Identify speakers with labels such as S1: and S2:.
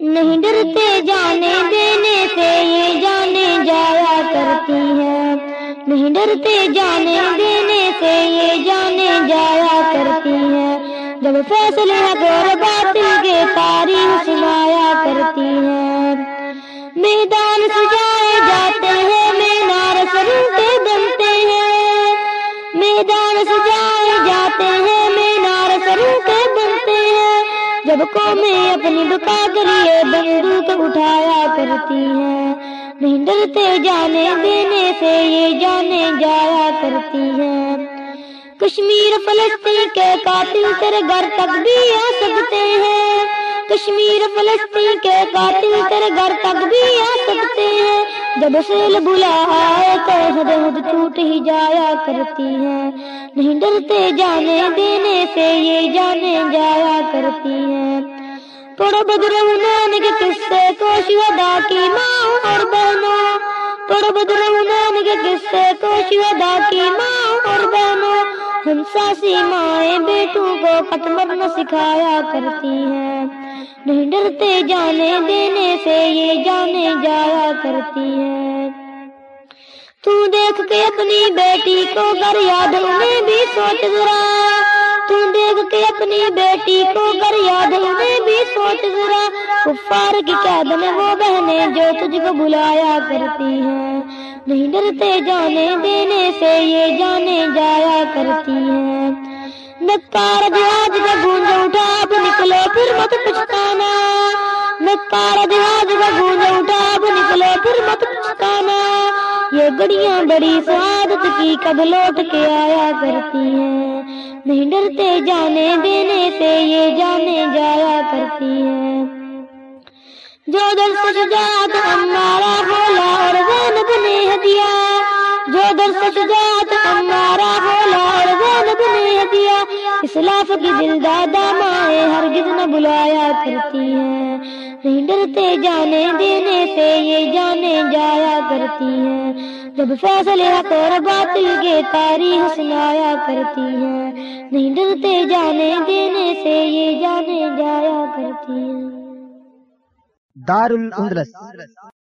S1: نہیں ڈرتے جانے دینے سے یہ جانے جایا کرتی ہے۔ نہیں ڈرتے جانے دینے سے یہ جانے جایا کرتی ہے۔ جب فیصلے غور باطل کے تاریخ سنایا کرتی ہے۔ میدان سجائے جاتے ہیں، مینار سروں کے بنتے ہیں۔ میدان سجائے جاتے ہیں جب قومیں اپنی بقا کے لیے بندوق اٹھایا کرتی ہیں۔ نہیں ڈرتے جانے دینے سے یہ جانے جایا کرتی ہیں۔ کشمیر فلسطین کے قاتل تیرے گھر تک بھی آ سکتے ہیں۔ کشمیر فلسطین کے قاتل تیرے گھر تک بھی آ سکتے ہیں۔ جب سیل بلا آئے تو حد حد ٹوٹ ہی جایا کرتی ہے نہیں ڈرتے جانے دینے سے یہ جانے جایا کرتی ہے۔ پڑو بدرونان کے قصے کو شہدا کی ماں اور بہنوں۔ پڑو بدرونان کے قصے کو شہدا کی ماں اور بہنوں۔ ہم ساسی مائیں بیٹوں کو خط مرنا سکھایا کرتی ہیں۔ نہیں ڈرتے جانے دینے سے یہ جانے جایا کرتی ہے تو دیکھ کے اپنی بیٹی کو گھر یاد انہیں بھی سوچ ذرا۔ تو اپنی بیٹی کو گھر یاد انہیں بھی سوچ ذرا کفار کی قید میں وہ بہنیں جو تجھ کو بلایا کرتی ہیں نہیں ڈرتے جانے دینے سے یہ جانے جایا کرتی ہیں نکار دیاج کا گونج اٹھا اب نکلو پھر مت پچھتانا نکار دیاج کا گونج اٹھا اب نکلو پھر مت پچھتانا یہ گڑیاں بڑی سعادت کی کب لوٹ کے آیا کرتی ہیں نہیں ڈرتے جانے دینے سے یہ جانے جایا کرتی ہے۔ جو در سجات ہمارا بولا اور اسلاف کی دل دادا مائیں ہرگز نہ بلایا کرتی ہیں۔ نہیں ڈرتے جانے دینے سے یہ جانے جایا کرتی ہیں۔ جب فیصلے حق اور باطل کے تاریخ سنایا کرتی ہیں۔ نہیں ڈرتے جانے دینے سے یہ جانے جایا کرتی ہیں۔
S2: دار الاندلس